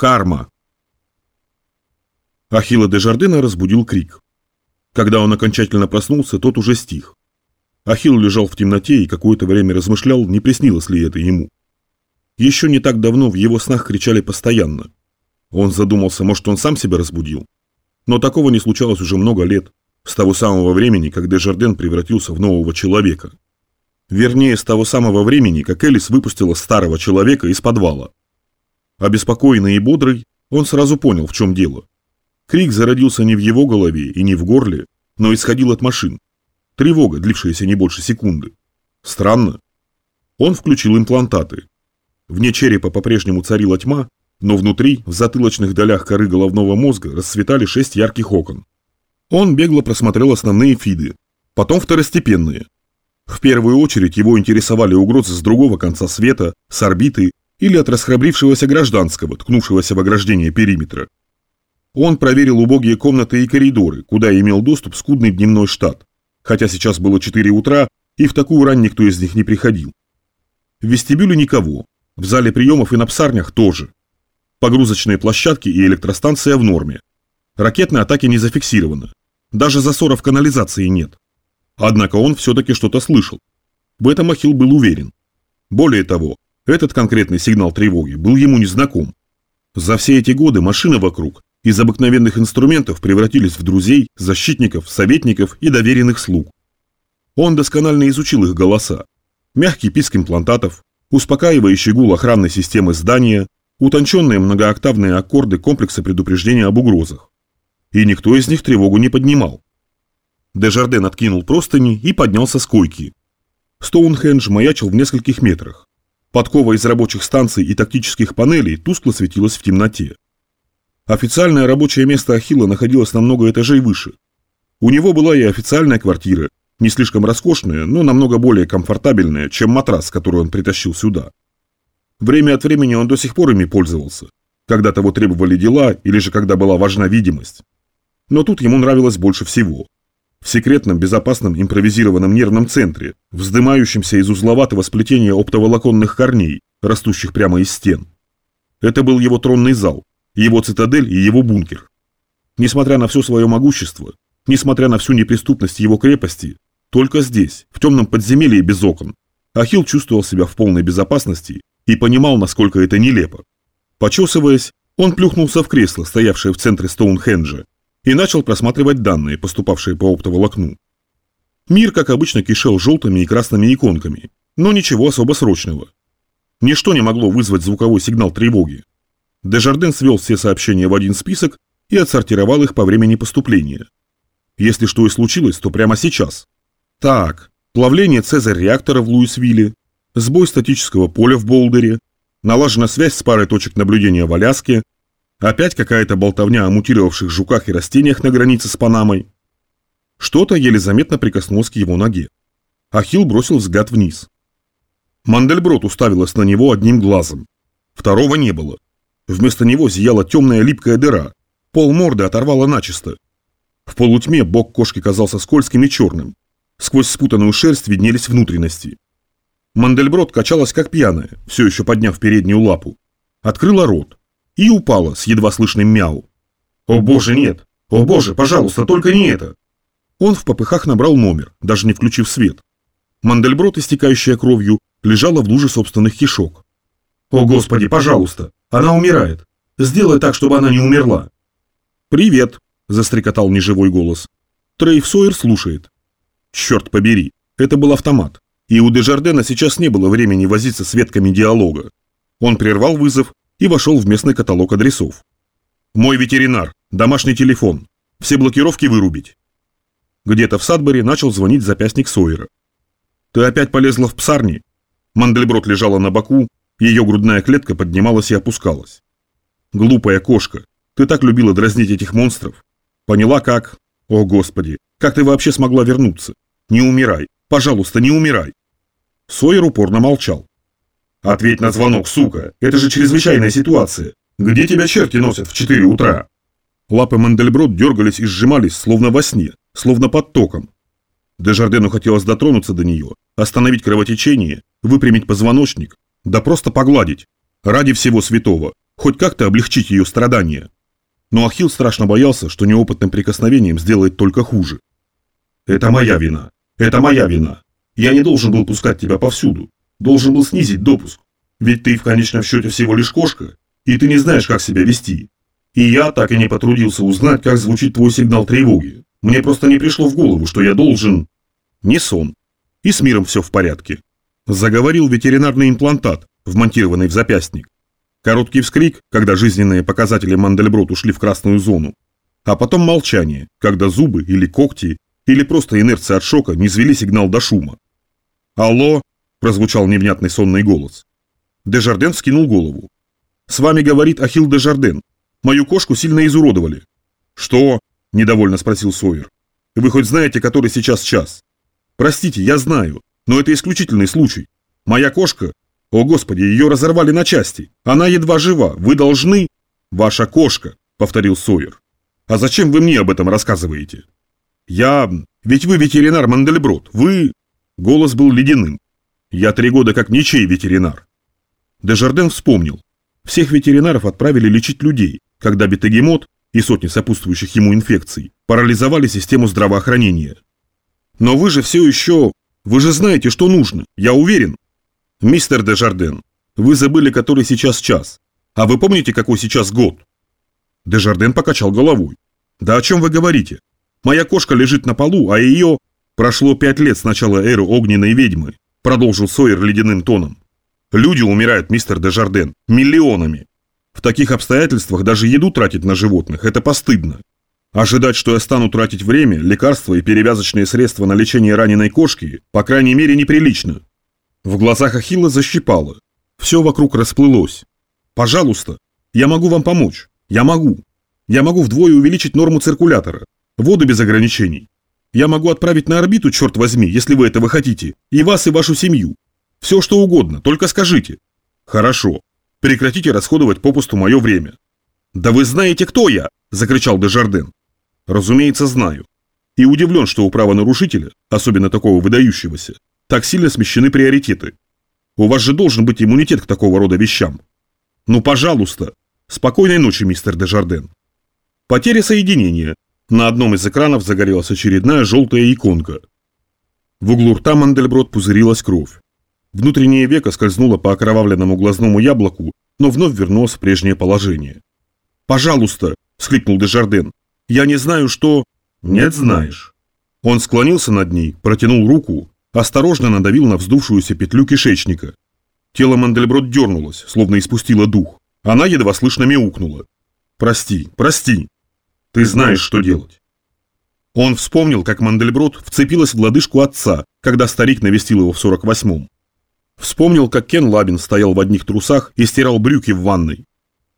Карма. Ахилла де Жардена разбудил крик. Когда он окончательно проснулся, тот уже стих. Ахилл лежал в темноте и какое-то время размышлял, не приснилось ли это ему. Еще не так давно в его снах кричали постоянно. Он задумался, может, он сам себя разбудил. Но такого не случалось уже много лет, с того самого времени, как Дежарден превратился в нового человека. Вернее, с того самого времени, как Элис выпустила старого человека из подвала. Обеспокоенный и бодрый, он сразу понял, в чем дело. Крик зародился не в его голове и не в горле, но исходил от машин. Тревога, длившаяся не больше секунды. Странно. Он включил имплантаты. Вне черепа по-прежнему царила тьма, но внутри, в затылочных долях коры головного мозга, расцветали шесть ярких окон. Он бегло просмотрел основные фиды, потом второстепенные. В первую очередь его интересовали угрозы с другого конца света, с орбиты или от расхрабрившегося гражданского, ткнувшегося в ограждение периметра. Он проверил убогие комнаты и коридоры, куда имел доступ скудный дневной штат, хотя сейчас было 4 утра, и в такую рань никто из них не приходил. В вестибюле никого, в зале приемов и на псарнях тоже. Погрузочные площадки и электростанция в норме. Ракетной атаки не зафиксировано. Даже засоров канализации нет. Однако он все-таки что-то слышал. В этом Ахилл был уверен. Более того, этот конкретный сигнал тревоги был ему незнаком. За все эти годы машины вокруг из обыкновенных инструментов превратились в друзей, защитников, советников и доверенных слуг. Он досконально изучил их голоса. Мягкий писк имплантатов, успокаивающий гул охранной системы здания, утонченные многооктавные аккорды комплекса предупреждения об угрозах. И никто из них тревогу не поднимал. Дежарден откинул простыни и поднялся с койки. Стоунхендж маячил в нескольких метрах. Подкова из рабочих станций и тактических панелей тускло светилась в темноте. Официальное рабочее место Ахилла находилось на много этажей выше. У него была и официальная квартира, не слишком роскошная, но намного более комфортабельная, чем матрас, который он притащил сюда. Время от времени он до сих пор ими пользовался, когда того требовали дела или же когда была важна видимость. Но тут ему нравилось больше всего. В секретном, безопасном, импровизированном нервном центре, вздымающемся из узловатого сплетения оптоволоконных корней, растущих прямо из стен. Это был его тронный зал, его цитадель и его бункер. Несмотря на все свое могущество, несмотря на всю неприступность его крепости, только здесь, в темном подземелье без окон, Ахилл чувствовал себя в полной безопасности и понимал, насколько это нелепо. Почесываясь, он плюхнулся в кресло, стоявшее в центре Стоунхенджа, и начал просматривать данные, поступавшие по оптоволокну. Мир, как обычно, кишел желтыми и красными иконками, но ничего особо срочного. Ничто не могло вызвать звуковой сигнал тревоги. Дежарден свел все сообщения в один список и отсортировал их по времени поступления. Если что и случилось, то прямо сейчас. Так, плавление Цезарь-реактора в Луисвилле, сбой статического поля в Болдере, налажена связь с парой точек наблюдения в Аляске, опять какая-то болтовня о мутировавших жуках и растениях на границе с Панамой. Что-то еле заметно прикоснулось к его ноге. Ахилл бросил взгляд вниз. Мандельброд уставилась на него одним глазом. Второго не было. Вместо него зияла темная липкая дыра. Пол морды оторвало начисто. В полутьме бок кошки казался скользким и черным. Сквозь спутанную шерсть виднелись внутренности. Мандельброд качалась как пьяная, все еще подняв переднюю лапу. Открыла рот и упала с едва слышным мяу. «О боже, нет! О боже, пожалуйста, только не это!» Он в попыхах набрал номер, даже не включив свет. Мандельброд, истекающая кровью, лежала в луже собственных кишок. «О господи, пожалуйста! Она умирает. Сделай так, чтобы она не умерла. Привет, застрекотал неживой голос. Трейв Сойер слушает. Черт побери, это был автомат. И у Дежардена сейчас не было времени возиться с ветками диалога. Он прервал вызов и вошел в местный каталог адресов. «Мой ветеринар, домашний телефон. Все блокировки вырубить». Где-то в Садбери начал звонить запястник Сойера. «Ты опять полезла в псарни?» Мандельброд лежала на боку, ее грудная клетка поднималась и опускалась. «Глупая кошка, ты так любила дразнить этих монстров. Поняла как? О, Господи, как ты вообще смогла вернуться? Не умирай, пожалуйста, не умирай!» Сойер упорно молчал. «Ответь на звонок, сука, это же чрезвычайная ситуация. Где тебя черти носят в 4 утра?» Лапы Мандельброд дергались и сжимались, словно во сне, словно под током. Дежардену хотелось дотронуться до нее, остановить кровотечение, выпрямить позвоночник, да просто погладить. Ради всего святого. хоть как-то облегчить ее страдания. Но Ахилл страшно боялся, что неопытным прикосновением сделает только хуже. «Это моя вина. Это моя вина. Я не должен был пускать тебя повсюду. Должен был снизить допуск. Ведь ты в конечном счете всего лишь кошка, и ты не знаешь, как себя вести. И я так и не потрудился узнать, как звучит твой сигнал тревоги. Мне просто не пришло в голову, что я должен...» Не сон. И с миром все в порядке. Заговорил ветеринарный имплантат, вмонтированный в запястник. Короткий вскрик, когда жизненные показатели Мандельброд ушли в красную зону. А потом молчание, когда зубы или когти, или просто инерция от шока не звели сигнал до шума. «Алло!» – прозвучал невнятный сонный голос. Дежарден вскинул голову. «С вами говорит Ахилл Дежарден. Мою кошку сильно изуродовали». «Что?» – недовольно спросил Сойер. «Вы хоть знаете, который сейчас час?» «Простите, я знаю, но это исключительный случай. Моя кошка о, Господи, ее разорвали на части. Она едва жива. Вы должны... Ваша кошка, повторил Сойер. А зачем вы мне об этом рассказываете? Я... Ведь вы ветеринар Мандельброд. Вы... Голос был ледяным. Я три года как ничей ветеринар. Дежарден вспомнил. Всех ветеринаров отправили лечить людей, когда бетагемот и сотни сопутствующих ему инфекций парализовали систему здравоохранения. Но вы же все еще... Вы же знаете, что нужно, я уверен. «Мистер Дежарден, вы забыли, который сейчас час. А вы помните, какой сейчас год?» Дежарден покачал головой. «Да о чем вы говорите? Моя кошка лежит на полу, а ее...» «Прошло пять лет с начала эры огненной ведьмы», продолжил Сойер ледяным тоном. «Люди умирают, мистер Дежарден, миллионами. В таких обстоятельствах даже еду тратить на животных – это постыдно. Ожидать, что я стану тратить время, лекарства и перевязочные средства на лечение раненой кошки, по крайней мере, неприлично. В глазах Ахилла защипало. Все вокруг расплылось. «Пожалуйста, я могу вам помочь. Я могу. Я могу вдвое увеличить норму циркулятора. Воду без ограничений. Я могу отправить на орбиту, черт возьми, если вы этого хотите, и вас, и вашу семью. Все что угодно, только скажите». «Хорошо. Прекратите расходовать попусту мое время». «Да вы знаете, кто я!» – закричал Дежарден. «Разумеется, знаю. И удивлен, что у правонарушителя, особенно такого выдающегося, так сильно смещены приоритеты. У вас же должен быть иммунитет к такого рода вещам. Ну, пожалуйста. Спокойной ночи, мистер Дежарден. Потеря соединения. На одном из экранов загорелась очередная желтая иконка. В углу рта Мандельброд пузырилась кровь. Внутреннее веко скользнуло по окровавленному глазному яблоку, но вновь вернулось в прежнее положение. «Пожалуйста!» – всхлипнул Дежарден. «Я не знаю, что...» «Нет, знаешь». Он склонился над ней, протянул руку, осторожно надавил на вздувшуюся петлю кишечника. Тело Мандельброд дернулось, словно испустило дух. Она едва слышно мяукнула. «Прости, прости. Ты знаешь, что делать». Он вспомнил, как Мандельброд вцепилась в лодыжку отца, когда старик навестил его в 48-м. Вспомнил, как Кен Лабин стоял в одних трусах и стирал брюки в ванной.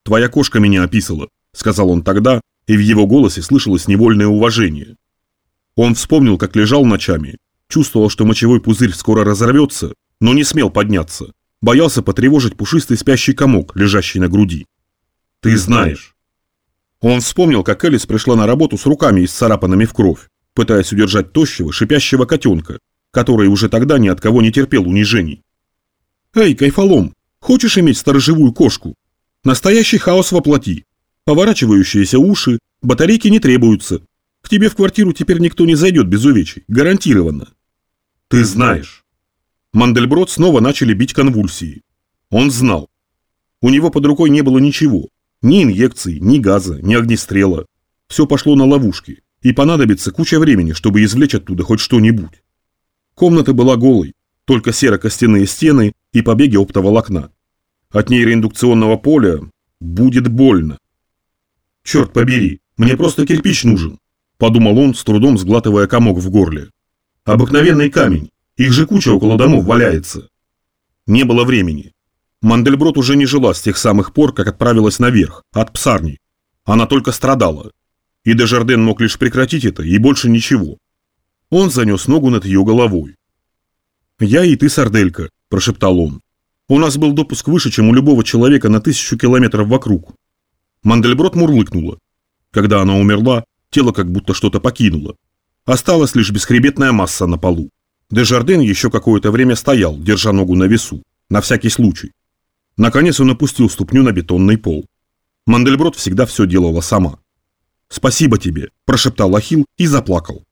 «Твоя кошка меня описала», — сказал он тогда, и в его голосе слышалось невольное уважение. Он вспомнил, как лежал ночами, Чувствовал, что мочевой пузырь скоро разорвется, но не смел подняться. Боялся потревожить пушистый спящий комок, лежащий на груди. «Ты знаешь». Он вспомнил, как Элис пришла на работу с руками исцарапанными в кровь, пытаясь удержать тощего, шипящего котенка, который уже тогда ни от кого не терпел унижений. «Эй, кайфолом, хочешь иметь сторожевую кошку? Настоящий хаос воплоти. Поворачивающиеся уши, батарейки не требуются. К тебе в квартиру теперь никто не зайдет без увечий, гарантированно. Ты знаешь. Мандельброд снова начали бить конвульсии. Он знал. У него под рукой не было ничего. Ни инъекций, ни газа, ни огнестрела. Все пошло на ловушки, и понадобится куча времени, чтобы извлечь оттуда хоть что-нибудь. Комната была голой, только серо-костяные стены и побеги оптоволокна. От нейроиндукционного поля будет больно. Черт побери, мне просто кирпич нужен, подумал он, с трудом сглатывая комок в горле. Обыкновенный камень. Их же куча около домов валяется. Не было времени. Мандельброд уже не жила с тех самых пор, как отправилась наверх, от псарни. Она только страдала. И Дежарден мог лишь прекратить это, и больше ничего. Он занес ногу над ее головой. «Я и ты, сарделька», – прошептал он. «У нас был допуск выше, чем у любого человека на тысячу километров вокруг». Мандельброд мурлыкнула. Когда она умерла, тело как будто что-то покинуло. Осталась лишь бесхребетная масса на полу. Дежарден еще какое-то время стоял, держа ногу на весу, на всякий случай. Наконец он опустил ступню на бетонный пол. Мандельброд всегда все делала сама. «Спасибо тебе», – прошептал Ахилл и заплакал.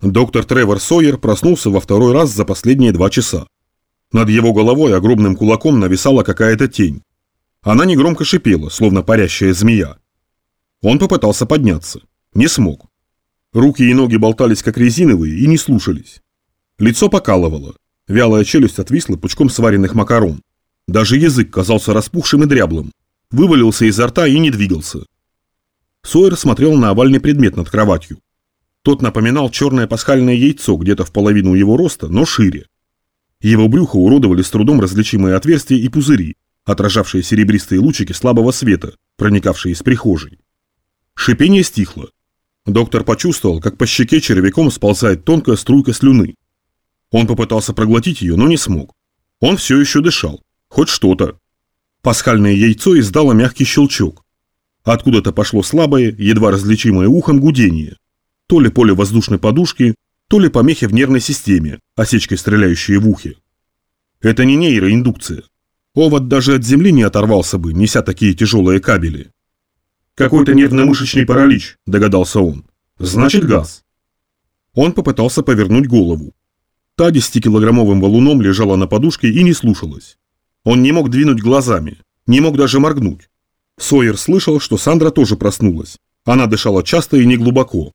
Доктор Тревор Сойер проснулся во второй раз за последние два часа. Над его головой огромным кулаком нависала какая-то тень. Она негромко шипела, словно парящая змея. Он попытался подняться. Не смог. Руки и ноги болтались как резиновые и не слушались. Лицо покалывало. Вялая челюсть отвисла пучком сваренных макарон. Даже язык казался распухшим и дряблым. Вывалился изо рта и не двигался. Сойер смотрел на овальный предмет над кроватью. Тот напоминал черное пасхальное яйцо где-то в половину его роста, но шире. Его брюхо уродовали с трудом различимые отверстия и пузыри, отражавшие серебристые лучики слабого света, проникавшие из прихожей. Шипение стихло. Доктор почувствовал, как по щеке червяком сползает тонкая струйка слюны. Он попытался проглотить ее, но не смог. Он все еще дышал. Хоть что-то. Пасхальное яйцо издало мягкий щелчок. Откуда-то пошло слабое, едва различимое ухом гудение. То ли поле воздушной подушки, то ли помехи в нервной системе, осечкой стреляющие в ухе. Это не нейроиндукция. Овод даже от земли не оторвался бы, неся такие тяжелые кабели. «Какой-то нервно-мышечный паралич», – догадался он. «Значит, газ». Он попытался повернуть голову. Та десятикилограммовым валуном лежала на подушке и не слушалась. Он не мог двинуть глазами, не мог даже моргнуть. Сойер слышал, что Сандра тоже проснулась. Она дышала часто и неглубоко.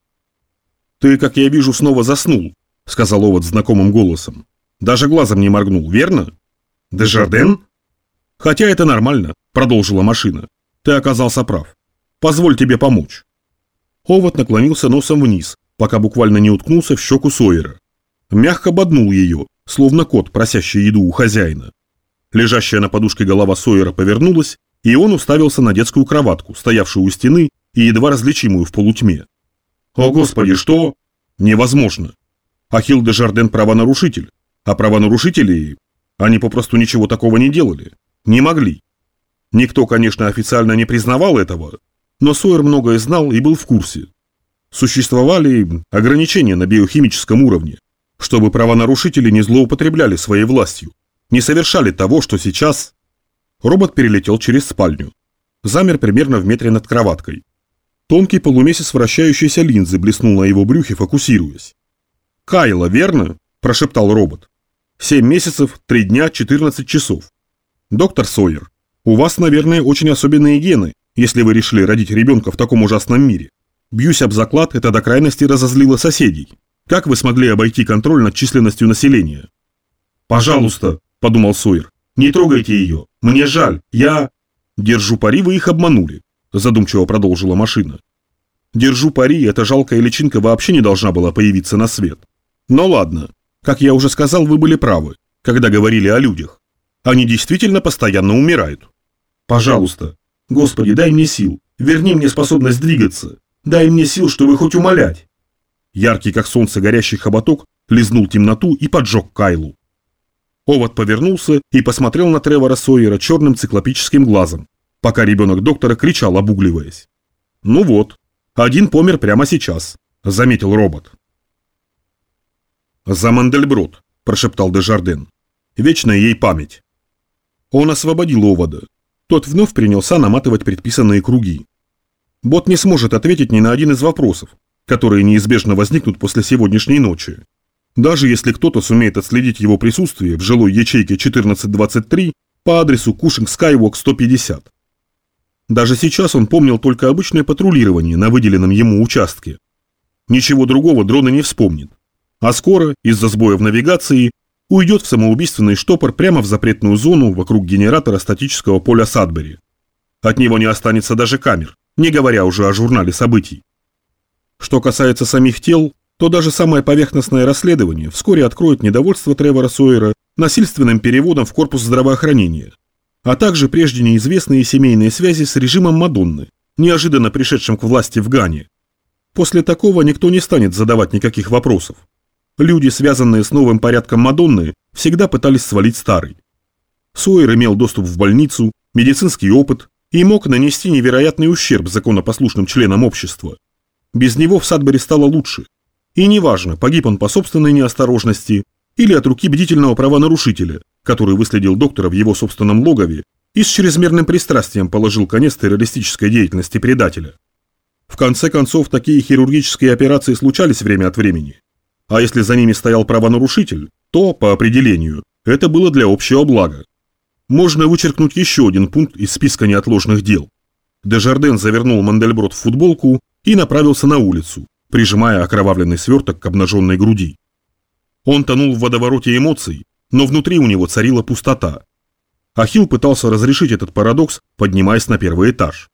«Ты, как я вижу, снова заснул», – сказал Овод знакомым голосом. «Даже глазом не моргнул, верно?» «Дежарден?» «Хотя это нормально», – продолжила машина. «Ты оказался прав. Позволь тебе помочь». Овод наклонился носом вниз, пока буквально не уткнулся в щеку Сойера. Мягко боднул ее, словно кот, просящий еду у хозяина. Лежащая на подушке голова Сойера повернулась, и он уставился на детскую кроватку, стоявшую у стены и едва различимую в полутьме. «О, Господи, что?» «Невозможно. Ахилл де Жарден правонарушитель, а правонарушители, они попросту ничего такого не делали, не могли. Никто, конечно, официально не признавал этого, но Сойер многое знал и был в курсе. Существовали ограничения на биохимическом уровне, чтобы правонарушители не злоупотребляли своей властью, не совершали того, что сейчас... Робот перелетел через спальню. Замер примерно в метре над кроваткой. Тонкий полумесяц вращающейся линзы блеснул на его брюхе, фокусируясь. «Кайла, верно?» – прошептал робот. «Семь месяцев, три дня, четырнадцать часов. Доктор Сойер, у вас, наверное, очень особенные гены, если вы решили родить ребенка в таком ужасном мире. Бьюсь об заклад, это до крайности разозлило соседей. Как вы смогли обойти контроль над численностью населения? «Пожалуйста», – подумал Сойер, – «не трогайте ее. Мне жаль. Я...» «Держу пари, вы их обманули», – задумчиво продолжила машина. «Держу пари, эта жалкая личинка вообще не должна была появиться на свет. Но ладно. Как я уже сказал, вы были правы, когда говорили о людях. Они действительно постоянно умирают. Пожалуйста, Господи, дай мне сил, верни мне способность двигаться, дай мне сил, чтобы хоть умолять. Яркий, как солнце, горящий хоботок лизнул темноту и поджег Кайлу. Овод повернулся и посмотрел на Тревора Сойера черным циклопическим глазом, пока ребенок доктора кричал, обугливаясь. «Ну вот, один помер прямо сейчас», — заметил робот. «За Мандельброд», — прошептал Дежарден. «Вечная ей память». Он освободил овода. Тот вновь принялся наматывать предписанные круги. Бот не сможет ответить ни на один из вопросов, которые неизбежно возникнут после сегодняшней ночи. Даже если кто-то сумеет отследить его присутствие в жилой ячейке 1423 по адресу Кушинг Скайвок 150. Даже сейчас он помнил только обычное патрулирование на выделенном ему участке. Ничего другого дрона не вспомнит. А скоро, из-за сбоя в навигации, уйдет в самоубийственный штопор прямо в запретную зону вокруг генератора статического поля Садбери. От него не останется даже камер, не говоря уже о журнале событий. Что касается самих тел, то даже самое поверхностное расследование вскоре откроет недовольство Тревора Сойера насильственным переводом в корпус здравоохранения, а также прежде неизвестные семейные связи с режимом Мадонны, неожиданно пришедшим к власти в Гане. После такого никто не станет задавать никаких вопросов. Люди, связанные с новым порядком Мадонны, всегда пытались свалить старый. Сойер имел доступ в больницу, медицинский опыт и мог нанести невероятный ущерб законопослушным членам общества. Без него в Садбери стало лучше. И неважно, погиб он по собственной неосторожности или от руки бдительного правонарушителя, который выследил доктора в его собственном логове и с чрезмерным пристрастием положил конец террористической деятельности предателя. В конце концов, такие хирургические операции случались время от времени. А если за ними стоял правонарушитель, то, по определению, это было для общего блага. Можно вычеркнуть еще один пункт из списка неотложных дел. Дежарден завернул Мандельброд в футболку и направился на улицу, прижимая окровавленный сверток к обнаженной груди. Он тонул в водовороте эмоций, но внутри у него царила пустота. Ахилл пытался разрешить этот парадокс, поднимаясь на первый этаж.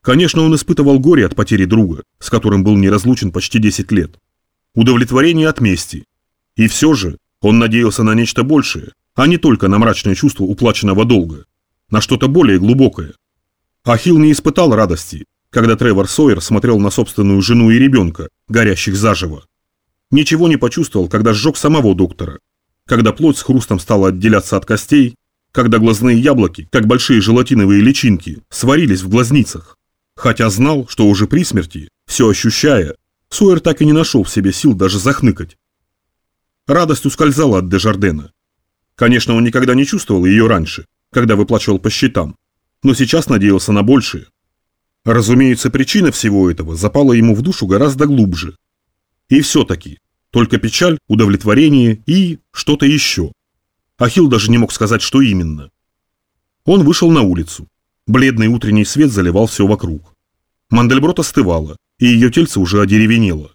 Конечно, он испытывал горе от потери друга, с которым был неразлучен почти 10 лет. Удовлетворение от мести. И все же он надеялся на нечто большее, а не только на мрачное чувство уплаченного долга, на что-то более глубокое. Ахилл не испытал радости, когда Тревор Сойер смотрел на собственную жену и ребенка, горящих заживо. Ничего не почувствовал, когда сжег самого доктора, когда плоть с хрустом стала отделяться от костей, когда глазные яблоки, как большие желатиновые личинки, сварились в глазницах. Хотя знал, что уже при смерти, все ощущая, Сойер так и не нашел в себе сил даже захныкать. Радость ускользала от Дежардена. Конечно, он никогда не чувствовал ее раньше, когда выплачивал по счетам, но сейчас надеялся на большее. Разумеется, причина всего этого запала ему в душу гораздо глубже. И все-таки, только печаль, удовлетворение и что-то еще. Ахилл даже не мог сказать, что именно. Он вышел на улицу. Бледный утренний свет заливал все вокруг. Мандельброд остывала, и ее тельце уже одеревенело.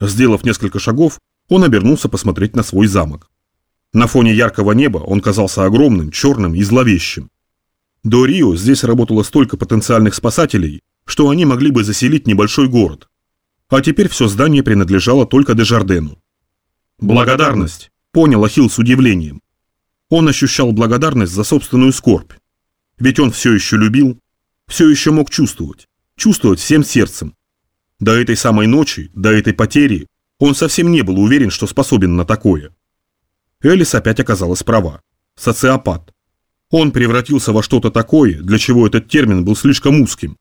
Сделав несколько шагов, он обернулся посмотреть на свой замок. На фоне яркого неба он казался огромным, черным и зловещим. До Рио здесь работало столько потенциальных спасателей, что они могли бы заселить небольшой город. А теперь все здание принадлежало только Дежардену. «Благодарность», — понял Ахилл с удивлением. Он ощущал благодарность за собственную скорбь. Ведь он все еще любил, все еще мог чувствовать, чувствовать всем сердцем. До этой самой ночи, до этой потери, он совсем не был уверен, что способен на такое. Элис опять оказалась права. Социопат. Он превратился во что-то такое, для чего этот термин был слишком узким.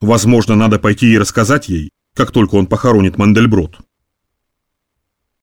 Возможно, надо пойти и рассказать ей, как только он похоронит Мандельброд.